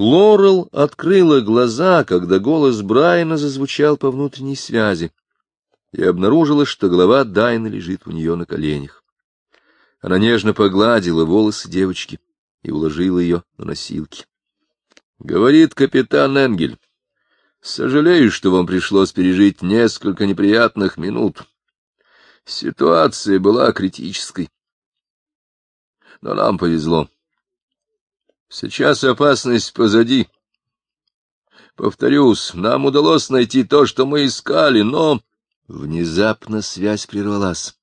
Лорел открыла глаза, когда голос Брайана зазвучал по внутренней связи, и обнаружила, что голова Дайна лежит у нее на коленях. Она нежно погладила волосы девочки и уложила ее на носилки. — Говорит капитан Энгель. — Сожалею, что вам пришлось пережить несколько неприятных минут. Ситуация была критической. Но нам повезло. Сейчас опасность позади. Повторюсь, нам удалось найти то, что мы искали, но... Внезапно связь прервалась.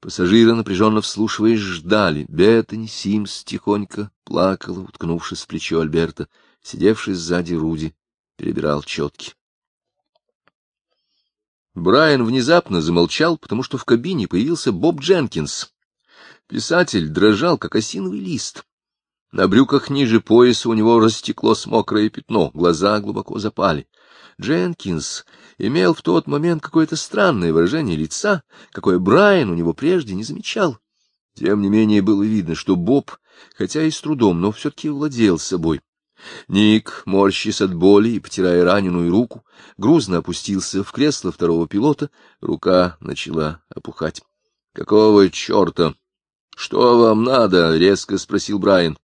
Пассажиры, напряженно вслушиваясь, ждали. Беттани Симс тихонько плакала, уткнувшись в плечо Альберта. Сидевший сзади Руди перебирал четки. Брайан внезапно замолчал, потому что в кабине появился Боб Дженкинс. Писатель дрожал, как осиновый лист. На брюках ниже пояса у него растеклось мокрое пятно, глаза глубоко запали. Дженкинс имел в тот момент какое-то странное выражение лица, какое Брайан у него прежде не замечал. Тем не менее было видно, что Боб, хотя и с трудом, но все-таки владел собой. Ник, морщись от боли и потирая раненую руку, грузно опустился в кресло второго пилота, рука начала опухать. — Какого черта? — Что вам надо? — резко спросил Брайан.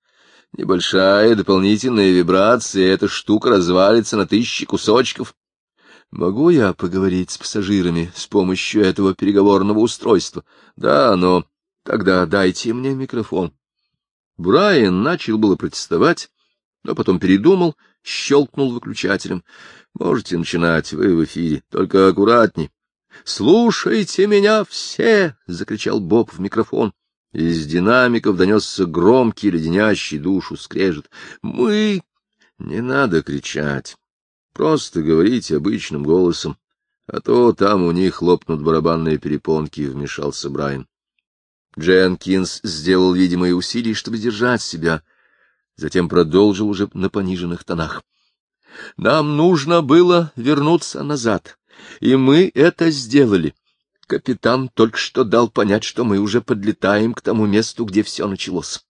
Небольшая дополнительная вибрация, эта штука развалится на тысячи кусочков. Могу я поговорить с пассажирами с помощью этого переговорного устройства? Да, но тогда дайте мне микрофон. Брайан начал было протестовать, но потом передумал, щелкнул выключателем. Можете начинать, вы в эфире, только аккуратней. — Слушайте меня все! — закричал Боб в микрофон. Из динамиков донесся громкий, леденящий душу скрежет. «Мы...» «Не надо кричать. Просто говорите обычным голосом, а то там у них хлопнут барабанные перепонки», — вмешался Брайан. Дженкинс сделал видимые усилия, чтобы держать себя, затем продолжил уже на пониженных тонах. «Нам нужно было вернуться назад, и мы это сделали. Капитан только что дал понять, что мы уже подлетаем к тому месту, где все началось.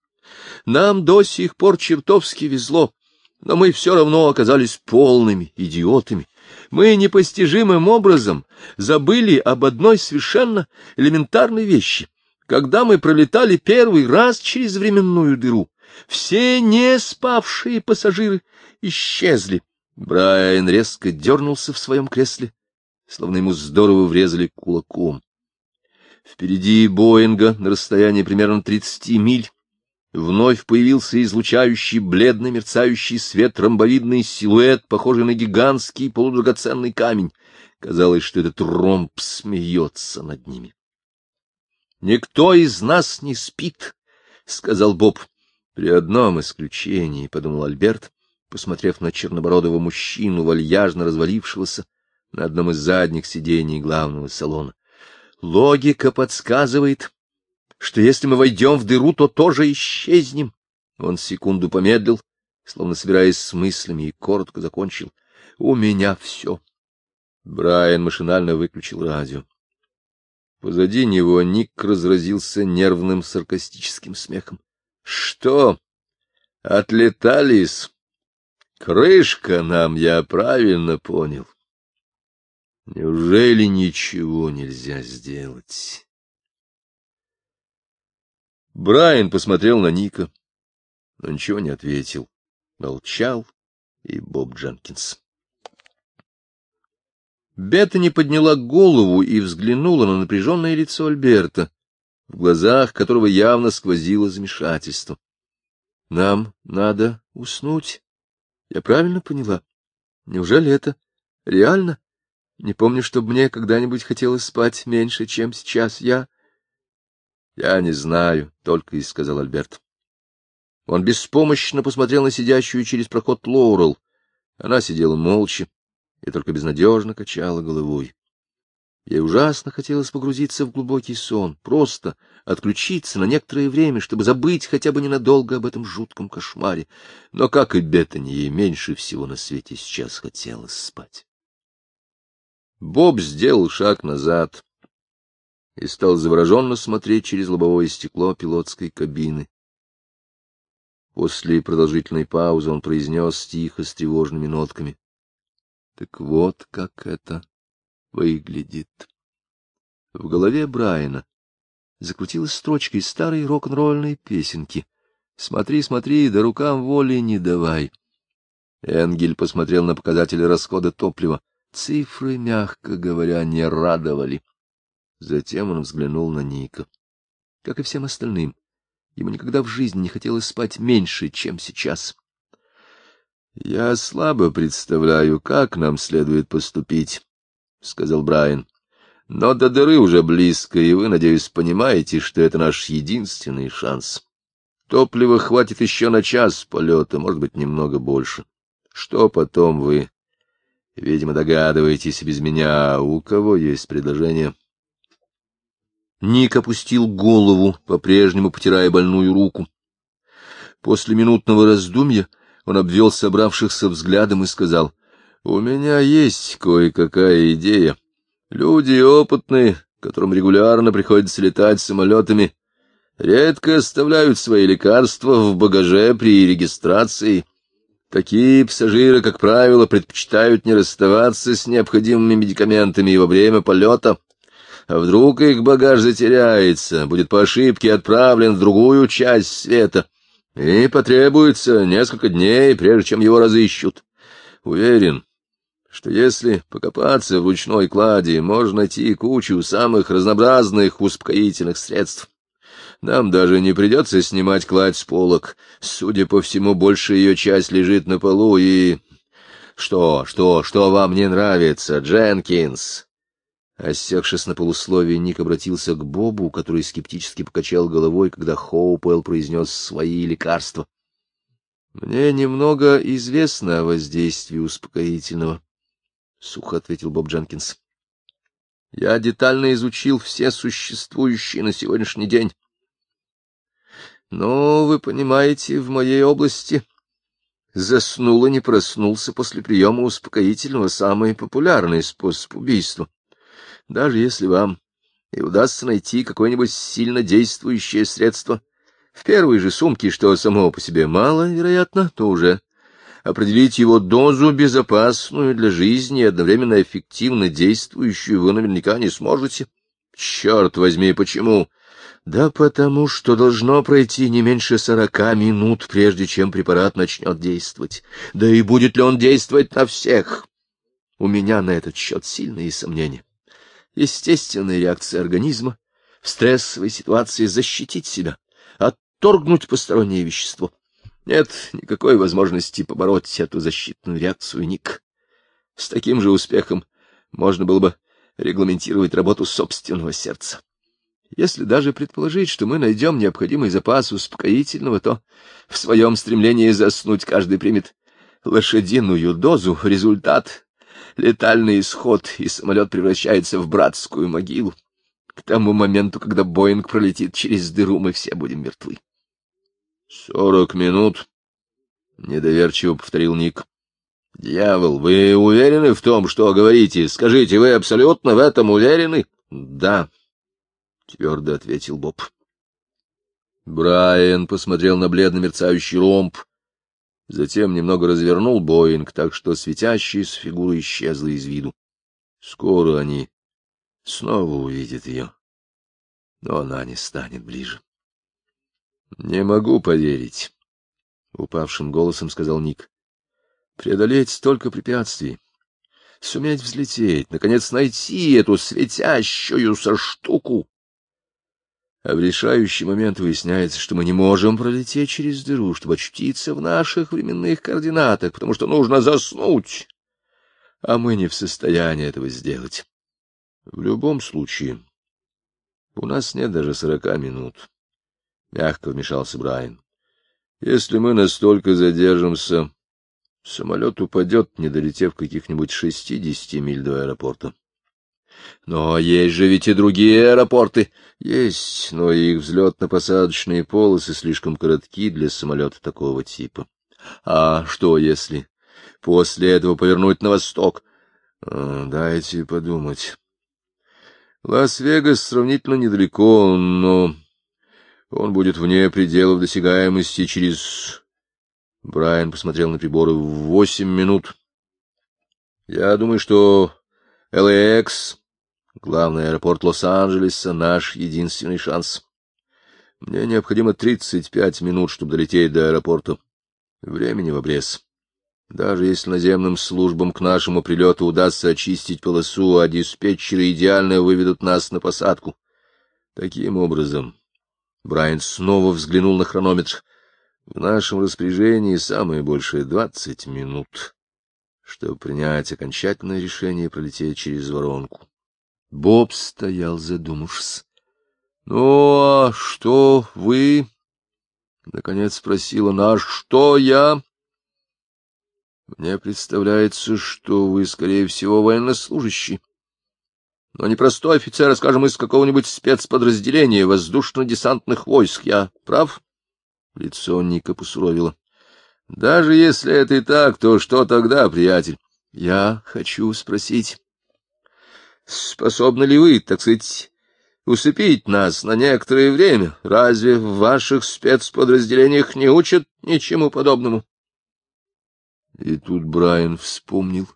Нам до сих пор чертовски везло, но мы все равно оказались полными идиотами. Мы непостижимым образом забыли об одной совершенно элементарной вещи. Когда мы пролетали первый раз через временную дыру, все не спавшие пассажиры исчезли. Брайан резко дернулся в своем кресле словно ему здорово врезали кулаком. Впереди Боинга, на расстоянии примерно тридцати миль, вновь появился излучающий бледно мерцающий свет ромбовидный силуэт, похожий на гигантский полудрагоценный камень. Казалось, что этот ромб смеется над ними. — Никто из нас не спит, — сказал Боб. — При одном исключении, — подумал Альберт, посмотрев на чернобородого мужчину, вальяжно развалившегося на одном из задних сидений главного салона. Логика подсказывает, что если мы войдем в дыру, то тоже исчезнем. Он секунду помедлил, словно собираясь с мыслями, и коротко закончил. — У меня все. Брайан машинально выключил радио. Позади него Ник разразился нервным саркастическим смехом. — Что? Отлетались? Крышка нам, я правильно понял. Неужели ничего нельзя сделать? Брайан посмотрел на Ника, но ничего не ответил. Молчал и Боб Дженкинс. Беттани подняла голову и взглянула на напряженное лицо Альберта, в глазах которого явно сквозило замешательство. — Нам надо уснуть. Я правильно поняла? Неужели это реально? Не помню, чтобы мне когда-нибудь хотелось спать меньше, чем сейчас. Я... — Я не знаю, — только и сказал Альберт. Он беспомощно посмотрел на сидящую через проход Лоурел. Она сидела молча и только безнадежно качала головой. Ей ужасно хотелось погрузиться в глубокий сон, просто отключиться на некоторое время, чтобы забыть хотя бы ненадолго об этом жутком кошмаре. Но, как и Беттани, ей меньше всего на свете сейчас хотелось спать. Боб сделал шаг назад и стал завороженно смотреть через лобовое стекло пилотской кабины. После продолжительной паузы он произнес тихо с тревожными нотками. — Так вот как это выглядит. В голове Брайана закрутилась строчка из старой рок-н-ролльной песенки. «Смотри, смотри, да рукам воли не давай». Энгель посмотрел на показатели расхода топлива. Цифры, мягко говоря, не радовали. Затем он взглянул на Ника. Как и всем остальным, ему никогда в жизни не хотелось спать меньше, чем сейчас. — Я слабо представляю, как нам следует поступить, — сказал Брайан. — Но до дыры уже близко, и вы, надеюсь, понимаете, что это наш единственный шанс. Топлива хватит еще на час полета, может быть, немного больше. Что потом вы Видимо, догадываетесь без меня, у кого есть предложение. Ник опустил голову, по-прежнему потирая больную руку. После минутного раздумья он обвел собравшихся взглядом и сказал, — У меня есть кое-какая идея. Люди опытные, которым регулярно приходится летать самолетами, редко оставляют свои лекарства в багаже при регистрации Такие пассажиры, как правило, предпочитают не расставаться с необходимыми медикаментами во время полета. А вдруг их багаж затеряется, будет по ошибке отправлен в другую часть света, и потребуется несколько дней, прежде чем его разыщут. Уверен, что если покопаться в ручной кладе, можно найти кучу самых разнообразных успокоительных средств. Нам даже не придется снимать кладь с полок. Судя по всему, большая ее часть лежит на полу и... Что, что, что вам не нравится, Дженкинс? Осекшись на полусловие, Ник обратился к Бобу, который скептически покачал головой, когда Хоупелл произнес свои лекарства. — Мне немного известно о воздействии успокоительного, — сухо ответил Боб Дженкинс. — Я детально изучил все существующие на сегодняшний день но, вы понимаете, в моей области заснул и не проснулся после приема успокоительного самый популярный способ убийства. Даже если вам и удастся найти какое-нибудь сильно действующее средство в первой же сумке, что само по себе мало, вероятно, то уже определить его дозу безопасную для жизни и одновременно эффективно действующую вы наверняка не сможете. Черт возьми, почему? Да потому что должно пройти не меньше сорока минут, прежде чем препарат начнет действовать. Да и будет ли он действовать на всех? У меня на этот счет сильные сомнения. Естественная реакция организма в стрессовой ситуации защитить себя, отторгнуть постороннее вещество. Нет никакой возможности побороть эту защитную реакцию ник. С таким же успехом можно было бы регламентировать работу собственного сердца. Если даже предположить, что мы найдем необходимый запас успокоительного, то в своем стремлении заснуть каждый примет лошадиную дозу, результат — летальный исход, и самолет превращается в братскую могилу. К тому моменту, когда Боинг пролетит через дыру, мы все будем мертвы. — Сорок минут, — недоверчиво повторил Ник. — Дьявол, вы уверены в том, что говорите? Скажите, вы абсолютно в этом уверены? — Да, — твердо ответил Боб. Брайан посмотрел на бледно мерцающий ромб, затем немного развернул Боинг, так что светящаяся фигура исчезла из виду. Скоро они снова увидят ее, но она не станет ближе. — Не могу поверить, — упавшим голосом сказал Ник. — Преодолеть столько препятствий, суметь взлететь, наконец найти эту светящуюся штуку. А в решающий момент выясняется, что мы не можем пролететь через дыру, чтобы очутиться в наших временных координатах, потому что нужно заснуть. А мы не в состоянии этого сделать. В любом случае, у нас нет даже сорока минут. Мягко вмешался Брайан. Если мы настолько задержимся, самолет упадет, не долетев каких-нибудь шестидесяти миль до аэропорта. Но есть же ведь и другие аэропорты. Есть, но их взлетно-посадочные полосы слишком коротки для самолета такого типа. А что если после этого повернуть на восток? А, дайте подумать. Лас-Вегас сравнительно недалеко, но он будет вне пределов досягаемости через Брайан посмотрел на приборы восемь минут. Я думаю, что LAX, главный аэропорт Лос-Анджелеса, наш единственный шанс. Мне необходимо тридцать пять минут, чтобы долететь до аэропорта. Времени в обрез. Даже если наземным службам к нашему прилету удастся очистить полосу, а диспетчеры идеально выведут нас на посадку. Таким образом, Брайан снова взглянул на хронометр. В нашем распоряжении самое большее двадцать минут, чтобы принять окончательное решение пролететь через воронку. Боб стоял задумавшись. — Ну, а что вы? — наконец спросила она. — Что я? Мне представляется, что вы, скорее всего, военнослужащий. Но не простой офицер, а, скажем, из какого-нибудь спецподразделения воздушно-десантных войск. Я прав? Лицо Ника посуровило. Даже если это и так, то что тогда, приятель? Я хочу спросить, способны ли вы, так сказать, усыпить нас на некоторое время? Разве в ваших спецподразделениях не учат ничему подобному? И тут Брайан вспомнил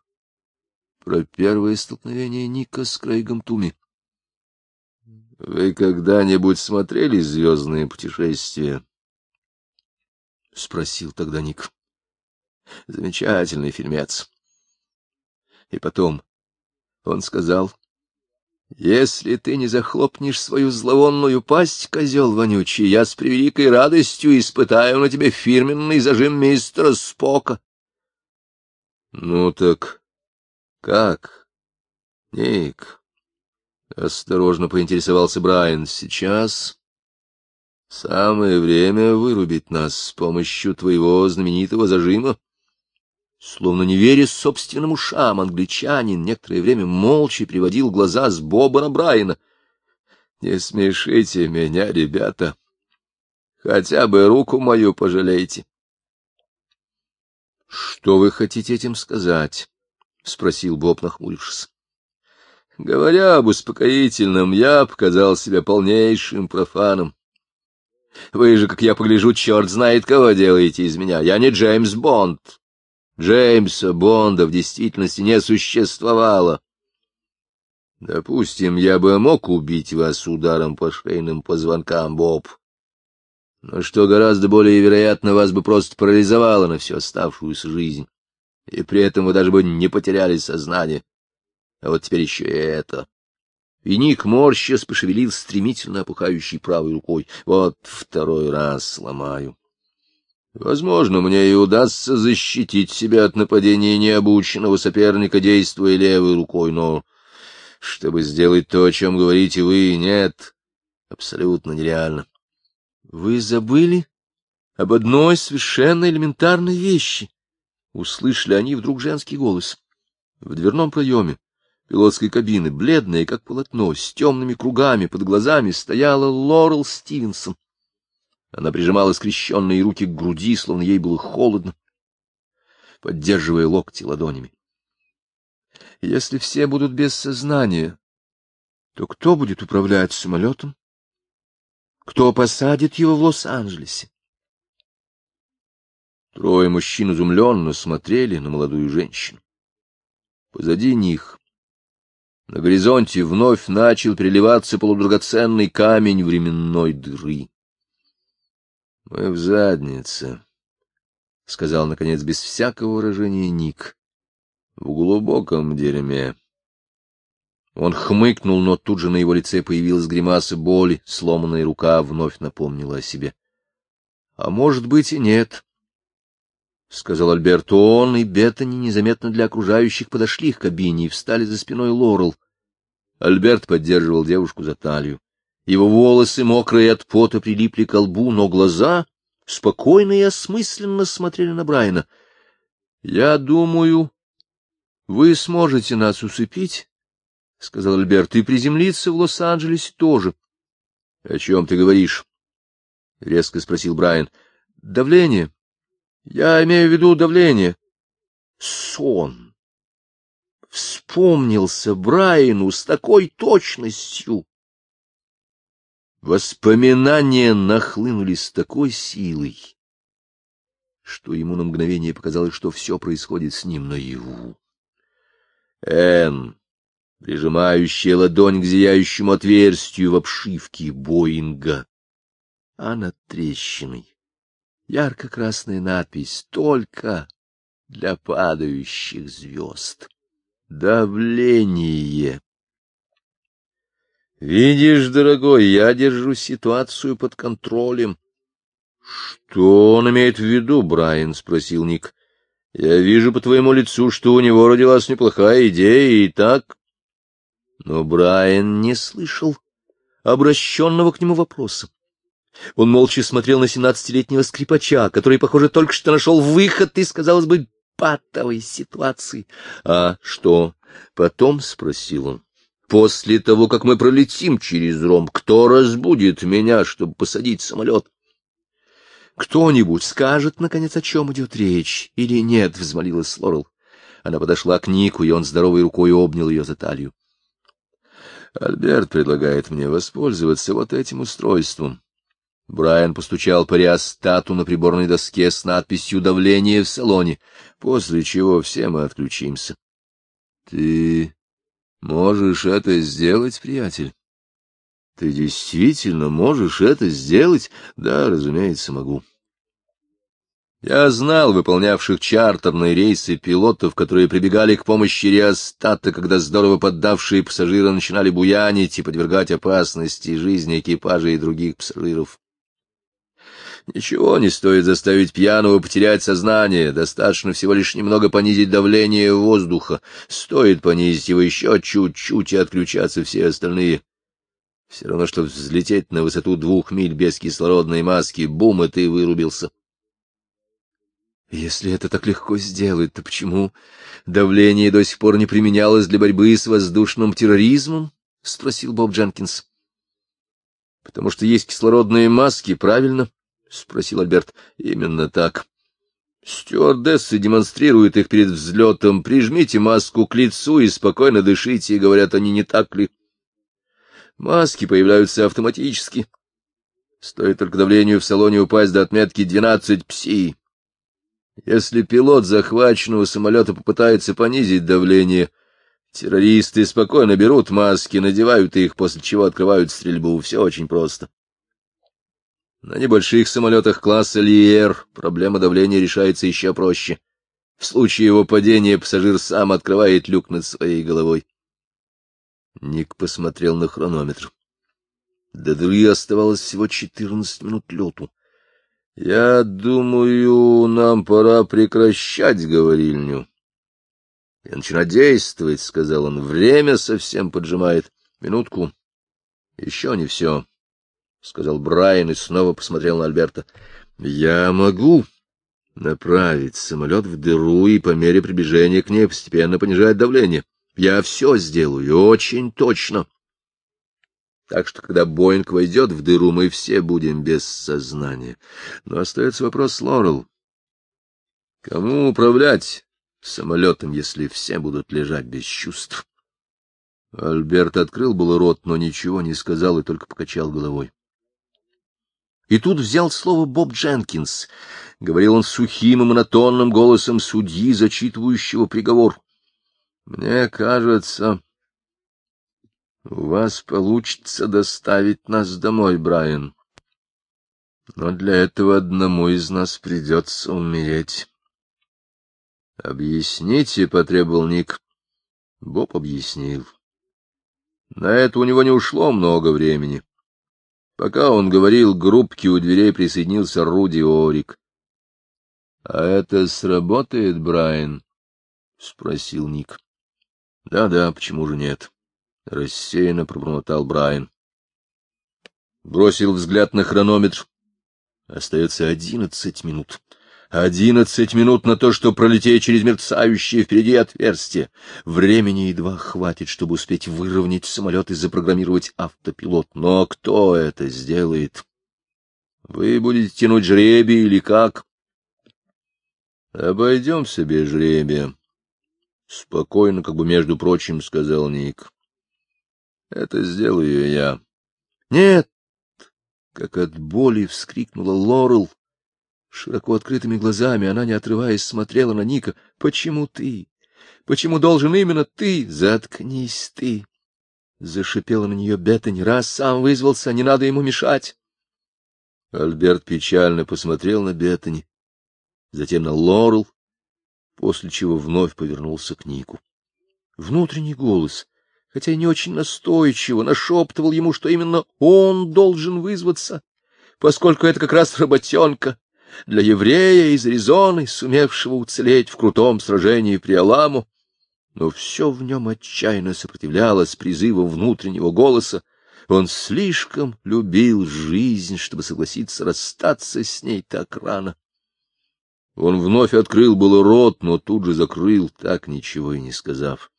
про первое столкновение Ника с Крейгом Туми. — Вы когда-нибудь смотрели «Звездные путешествия»? — спросил тогда Ник. — Замечательный фильмец. И потом он сказал, — Если ты не захлопнешь свою зловонную пасть, козел вонючий, я с превеликой радостью испытаю на тебе фирменный зажим мистера Спока. Ну так как? Ник, осторожно поинтересовался Брайан. Сейчас самое время вырубить нас с помощью твоего знаменитого зажима. Словно не веря собственным ушам, англичанин некоторое время молча приводил глаза с Боба на Брайана. — Не смешите меня, ребята. Хотя бы руку мою пожалейте. — Что вы хотите этим сказать? — спросил Боб, нахмурившись. — Говоря об успокоительном, я показал себя полнейшим профаном. Вы же, как я погляжу, черт знает, кого делаете из меня. Я не Джеймс Бонд. Джеймса Бонда в действительности не существовало. Допустим, я бы мог убить вас ударом по шейным позвонкам, Боб. Но что гораздо более вероятно, вас бы просто парализовало на всю оставшуюся жизнь, и при этом вы даже бы не потеряли сознание. А вот теперь еще и это. И Ник морщас пошевелил стремительно опухающей правой рукой. Вот второй раз сломаю. Возможно, мне и удастся защитить себя от нападения необученного соперника, действуя левой рукой, но чтобы сделать то, о чем говорите вы, нет, абсолютно нереально. Вы забыли об одной совершенно элементарной вещи. Услышали они вдруг женский голос. В дверном проеме пилотской кабины, бледная, как полотно, с темными кругами под глазами, стояла Лорел Стивенсон. Она прижимала скрещенные руки к груди, словно ей было холодно, поддерживая локти ладонями. Если все будут без сознания, то кто будет управлять самолетом? Кто посадит его в Лос-Анджелесе? Трое мужчин изумленно смотрели на молодую женщину. Позади них на горизонте вновь начал переливаться полудрагоценный камень временной дыры. — Мы в заднице, — сказал, наконец, без всякого выражения Ник. — В глубоком дерьме. Он хмыкнул, но тут же на его лице появилась гримаса боли, сломанная рука вновь напомнила о себе. — А может быть и нет, — сказал Альберт. Он и Беттани незаметно для окружающих подошли к кабине и встали за спиной Лорел. Альберт поддерживал девушку за талию. Его волосы, мокрые от пота, прилипли к лбу, но глаза спокойно и осмысленно смотрели на Брайана. — Я думаю, вы сможете нас усыпить, — сказал Альберт, — и приземлиться в Лос-Анджелесе тоже. — О чем ты говоришь? — резко спросил Брайан. — Давление. Я имею в виду давление. Сон. Вспомнился Брайану с такой точностью. Воспоминания нахлынули с такой силой, что ему на мгновение показалось, что все происходит с ним наяву. Энн, прижимающая ладонь к зияющему отверстию в обшивке Боинга, а над трещиной ярко-красная надпись «Только для падающих звезд». Давление. Видишь, дорогой, я держу ситуацию под контролем. Что он имеет в виду, Брайан? спросил Ник. Я вижу по твоему лицу, что у него родилась неплохая идея, и так. Но Брайан не слышал обращенного к нему вопроса. Он молча смотрел на семнадцатилетнего скрипача, который, похоже, только что нашел выход из, казалось бы, патовой ситуации. — А что потом? — спросил он. — После того, как мы пролетим через Ром, кто разбудит меня, чтобы посадить самолет? — Кто-нибудь скажет, наконец, о чем идет речь, или нет? — взмолилась Лорел. Она подошла к Нику, и он здоровой рукой обнял ее за талию. — Альберт предлагает мне воспользоваться вот этим устройством. Брайан постучал по реостату на приборной доске с надписью «Давление в салоне», после чего все мы отключимся. — Ты можешь это сделать, приятель? — Ты действительно можешь это сделать? — Да, разумеется, могу. Я знал выполнявших чартерные рейсы пилотов, которые прибегали к помощи реостата, когда здорово поддавшие пассажиры начинали буянить и подвергать опасности жизни экипажа и других пассажиров. Ничего не стоит заставить пьяного потерять сознание, достаточно всего лишь немного понизить давление воздуха, стоит понизить его еще чуть-чуть и отключаться все остальные. Все равно, что взлететь на высоту двух миль без кислородной маски, бум, и ты вырубился. Если это так легко сделать, то почему давление до сих пор не применялось для борьбы с воздушным терроризмом? — спросил Боб Дженкинс. — Потому что есть кислородные маски, правильно? — спросил Альберт. — Именно так. Стюардессы демонстрируют их перед взлетом. Прижмите маску к лицу и спокойно дышите, говорят они, не так ли? Маски появляются автоматически. Стоит только давлению в салоне упасть до отметки 12 пси. Если пилот захваченного самолета попытается понизить давление, террористы спокойно берут маски, надевают их, после чего открывают стрельбу. Все очень просто. На небольших самолетах класса Лиер проблема давления решается еще проще. В случае его падения пассажир сам открывает люк над своей головой. Ник посмотрел на хронометр. До дыры оставалось всего четырнадцать минут лету. — Я думаю, нам пора прекращать говорильню. — И начинать действовать, — сказал он. — Время совсем поджимает. Минутку. Еще не все. — сказал Брайан и снова посмотрел на Альберта. — Я могу направить самолет в дыру и по мере приближения к ней постепенно понижать давление. Я все сделаю очень точно. Так что, когда Боинг войдет в дыру, мы все будем без сознания. Но остается вопрос, Лорел. Кому управлять самолетом, если все будут лежать без чувств? Альберт открыл был рот, но ничего не сказал и только покачал головой. И тут взял слово Боб Дженкинс. Говорил он сухим и монотонным голосом судьи, зачитывающего приговор. — Мне кажется, у вас получится доставить нас домой, Брайан. Но для этого одному из нас придется умереть. — Объясните, — потребовал Ник. Боб объяснил. На это у него не ушло много времени. Пока он говорил, к группке у дверей присоединился Руди Орик. — А это сработает, Брайан? — спросил Ник. Да — Да-да, почему же нет? — рассеянно пробормотал Брайан. Бросил взгляд на хронометр. Остается одиннадцать минут. Одиннадцать минут на то, чтобы пролететь через мерцающее впереди отверстие. Времени едва хватит, чтобы успеть выровнять самолет и запрограммировать автопилот. Но кто это сделает? Вы будете тянуть жребий или как? Обойдемся без жребия. Спокойно, как бы между прочим, сказал Ник. Это сделаю я. Нет! Как от боли вскрикнула Лорел Широко открытыми глазами она, не отрываясь, смотрела на Ника. — Почему ты? Почему должен именно ты? Заткнись ты! Зашипела на нее Беттани. Раз сам вызвался, не надо ему мешать. Альберт печально посмотрел на Беттани, затем на Лорел, после чего вновь повернулся к Нику. Внутренний голос, хотя и не очень настойчиво, нашептывал ему, что именно он должен вызваться, поскольку это как раз работенка для еврея из Аризоны, сумевшего уцелеть в крутом сражении при Аламу. Но все в нем отчаянно сопротивлялось призыву внутреннего голоса. Он слишком любил жизнь, чтобы согласиться расстаться с ней так рано. Он вновь открыл было рот, но тут же закрыл, так ничего и не сказав.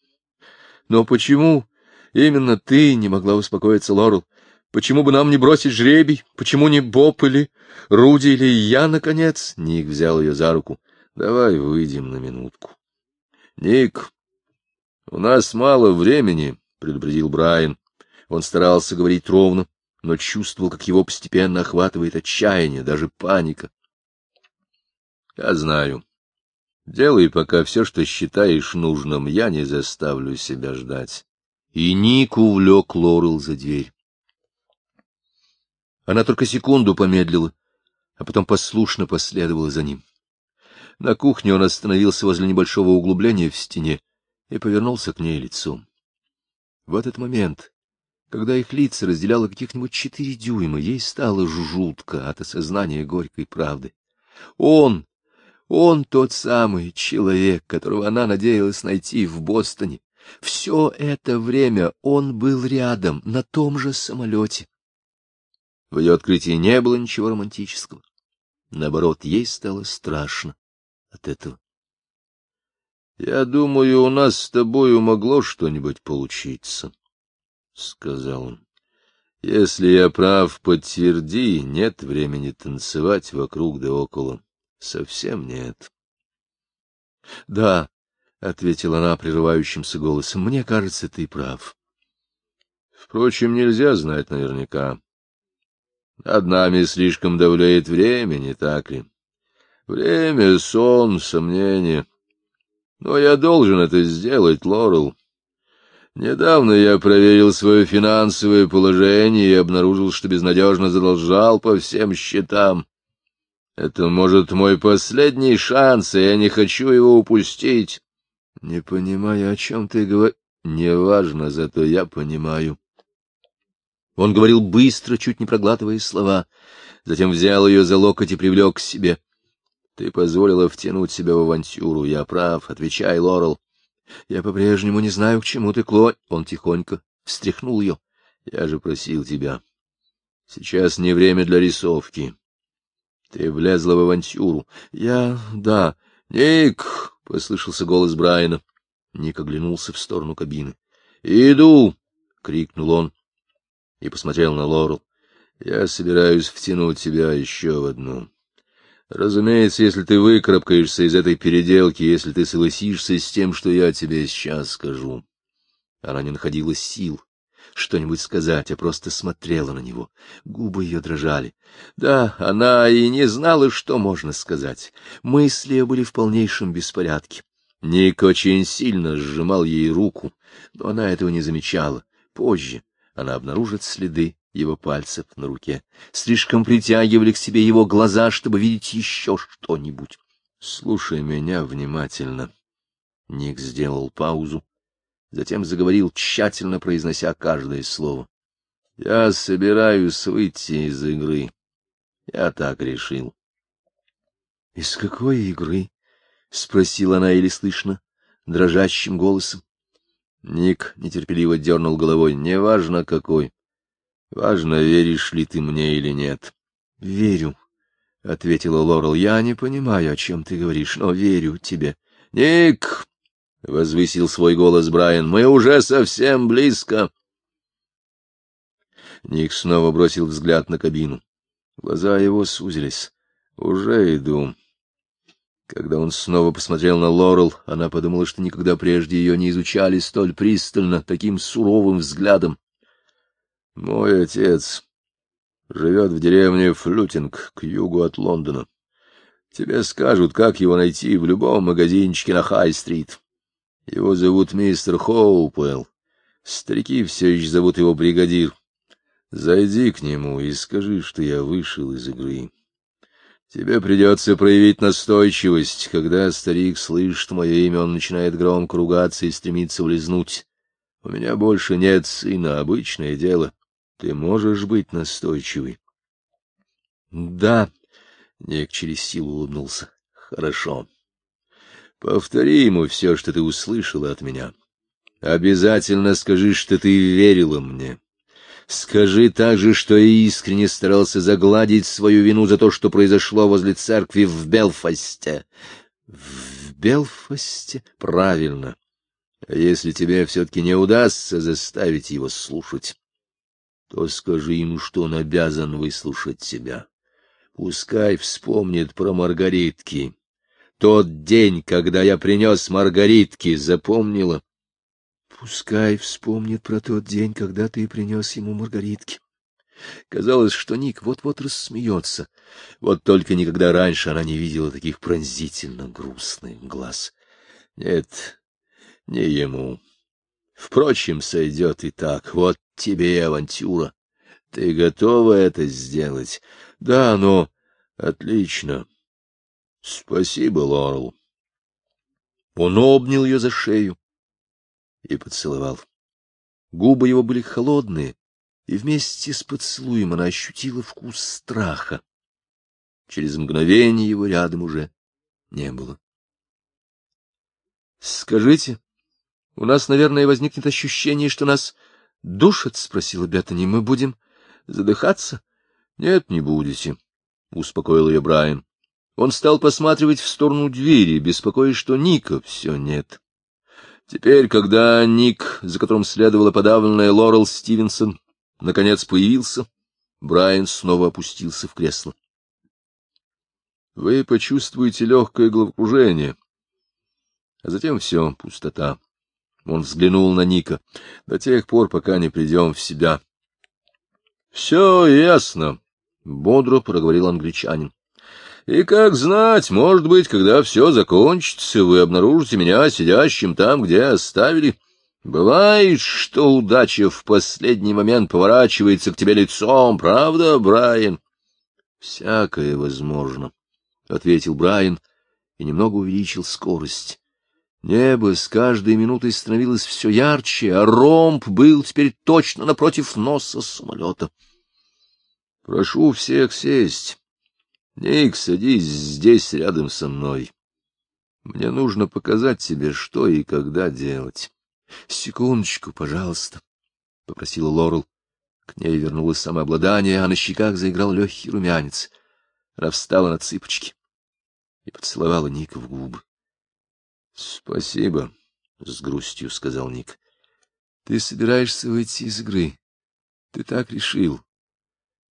Но почему именно ты не могла успокоиться, Лорел? Почему бы нам не бросить жребий? Почему не Боб или Руди или я, наконец? Ник взял ее за руку. Давай выйдем на минутку. Ник, у нас мало времени, предупредил Брайан. Он старался говорить ровно, но чувствовал, как его постепенно охватывает отчаяние, даже паника. Я знаю. Делай пока все, что считаешь нужным, я не заставлю себя ждать. И Ник увлек Лорел за дверь. Она только секунду помедлила, а потом послушно последовала за ним. На кухне он остановился возле небольшого углубления в стене и повернулся к ней лицом. В этот момент, когда их лица разделяло каких-нибудь четыре дюйма, ей стало жутко от осознания горькой правды. Он он тот самый человек, которого она надеялась найти в Бостоне. Все это время он был рядом, на том же самолете. В ее открытии не было ничего романтического. Наоборот, ей стало страшно от этого. — Я думаю, у нас с тобою могло что-нибудь получиться, — сказал он. — Если я прав, подтверди, нет времени танцевать вокруг да около. — Совсем нет. — Да, — ответила она прерывающимся голосом, — мне кажется, ты прав. Впрочем, нельзя знать наверняка. Над нами слишком давляет время, не так ли? Время, сон, сомнения. Но я должен это сделать, Лорел. Недавно я проверил свое финансовое положение и обнаружил, что безнадежно задолжал по всем счетам. Это, может, мой последний шанс, и я не хочу его упустить. Не понимаю, о чем ты говоришь. Неважно, зато я понимаю. Он говорил быстро, чуть не проглатывая слова, затем взял ее за локоть и привлек к себе. Ты позволила втянуть себя в авантюру, я прав, отвечай, Лорел. Я по-прежнему не знаю, к чему ты клонь. Он тихонько встряхнул ее. Я же просил тебя. Сейчас не время для рисовки. Ты влезла в авантюру. Я... да. Ник! — послышался голос Брайана. Ник оглянулся в сторону кабины. «Иду!» — крикнул он и посмотрел на Лорел. «Я собираюсь втянуть тебя еще в одну. Разумеется, если ты выкарабкаешься из этой переделки, если ты согласишься с тем, что я тебе сейчас скажу». Она не находила сил что-нибудь сказать, а просто смотрела на него. Губы ее дрожали. Да, она и не знала, что можно сказать. Мысли были в полнейшем беспорядке. Ник очень сильно сжимал ей руку, но она этого не замечала. Позже она обнаружит следы его пальцев на руке. Слишком притягивали к себе его глаза, чтобы видеть еще что-нибудь. — Слушай меня внимательно. Ник сделал паузу, затем заговорил, тщательно произнося каждое слово. — Я собираюсь выйти из игры. Я так решил. — Из какой игры? — спросила она еле слышно, дрожащим голосом. Ник нетерпеливо дернул головой. — Неважно какой. Важно, веришь ли ты мне или нет. — Верю, — ответила Лорел. — Я не понимаю, о чем ты говоришь, но верю тебе. — Ник! — возвысил свой голос Брайан. — Мы уже совсем близко. Ник снова бросил взгляд на кабину. Глаза его сузились. — Уже иду. Когда он снова посмотрел на Лорел, она подумала, что никогда прежде ее не изучали столь пристально, таким суровым взглядом. — Мой отец живет в деревне Флютинг, к югу от Лондона. Тебе скажут, как его найти в любом магазинчике на Хай-стрит. Его зовут мистер Хоупелл. Старики все еще зовут его бригадир. Зайди к нему и скажи, что я вышел из игры. Тебе придется проявить настойчивость. Когда старик слышит мое имя, он начинает громко ругаться и стремится улизнуть. У меня больше нет сына, обычное дело. Ты можешь быть настойчивый? — Да, — Ник через силу улыбнулся. — Хорошо. Повтори ему все, что ты услышала от меня. Обязательно скажи, что ты верила мне. Скажи также, что я искренне старался загладить свою вину за то, что произошло возле церкви в Белфасте. В Белфасте? Правильно. А если тебе все-таки не удастся заставить его слушать, то скажи ему, что он обязан выслушать тебя. Пускай вспомнит про маргаритки. Тот день, когда я принес маргаритки, запомнила? Пускай вспомнит про тот день, когда ты принес ему маргаритки. Казалось, что Ник вот-вот рассмеется. Вот только никогда раньше она не видела таких пронзительно грустных глаз. Нет, не ему. Впрочем, сойдет и так. Вот тебе и авантюра. Ты готова это сделать? Да, но... Отлично. Спасибо, Лорел. Он обнял ее за шею и поцеловал. Губы его были холодные, и вместе с поцелуем она ощутила вкус страха. Через мгновение его рядом уже не было. — Скажите, у нас, наверное, возникнет ощущение, что нас душат? — спросила Беттани. — Мы будем задыхаться? — Нет, не будете, — успокоил ее Брайан. Он стал посматривать в сторону двери, беспокоясь, что Ника все нет. Теперь, когда Ник, за которым следовала подавленная Лорел Стивенсон, наконец появился, Брайан снова опустился в кресло. Вы почувствуете легкое головокружение, а затем все, пустота. Он взглянул на Ника. До тех пор, пока не придем в себя. — Все ясно, — бодро проговорил англичанин. И как знать, может быть, когда все закончится, вы обнаружите меня сидящим там, где оставили. Бывает, что удача в последний момент поворачивается к тебе лицом, правда, Брайан? — Всякое возможно, — ответил Брайан и немного увеличил скорость. Небо с каждой минутой становилось все ярче, а ромб был теперь точно напротив носа самолета. — Прошу всех сесть. Ник, садись здесь рядом со мной. Мне нужно показать тебе, что и когда делать. — Секундочку, пожалуйста, — попросила Лорел. К ней вернулось самообладание, а на щеках заиграл легкий румянец. Она встала на цыпочки и поцеловала Ника в губы. — Спасибо, — с грустью сказал Ник. — Ты собираешься выйти из игры. Ты так решил.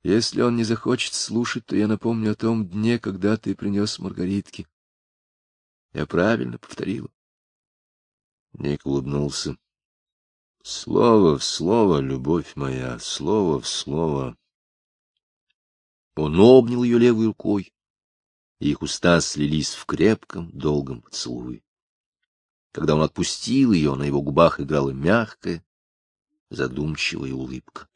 Если он не захочет слушать, то я напомню о том дне, когда ты принес маргаритки. Я правильно повторила. Ник улыбнулся. Слово в слово, любовь моя, слово в слово. Он обнял ее левой рукой, и их уста слились в крепком, долгом поцелуе. Когда он отпустил ее, на его губах играла мягкая, задумчивая улыбка.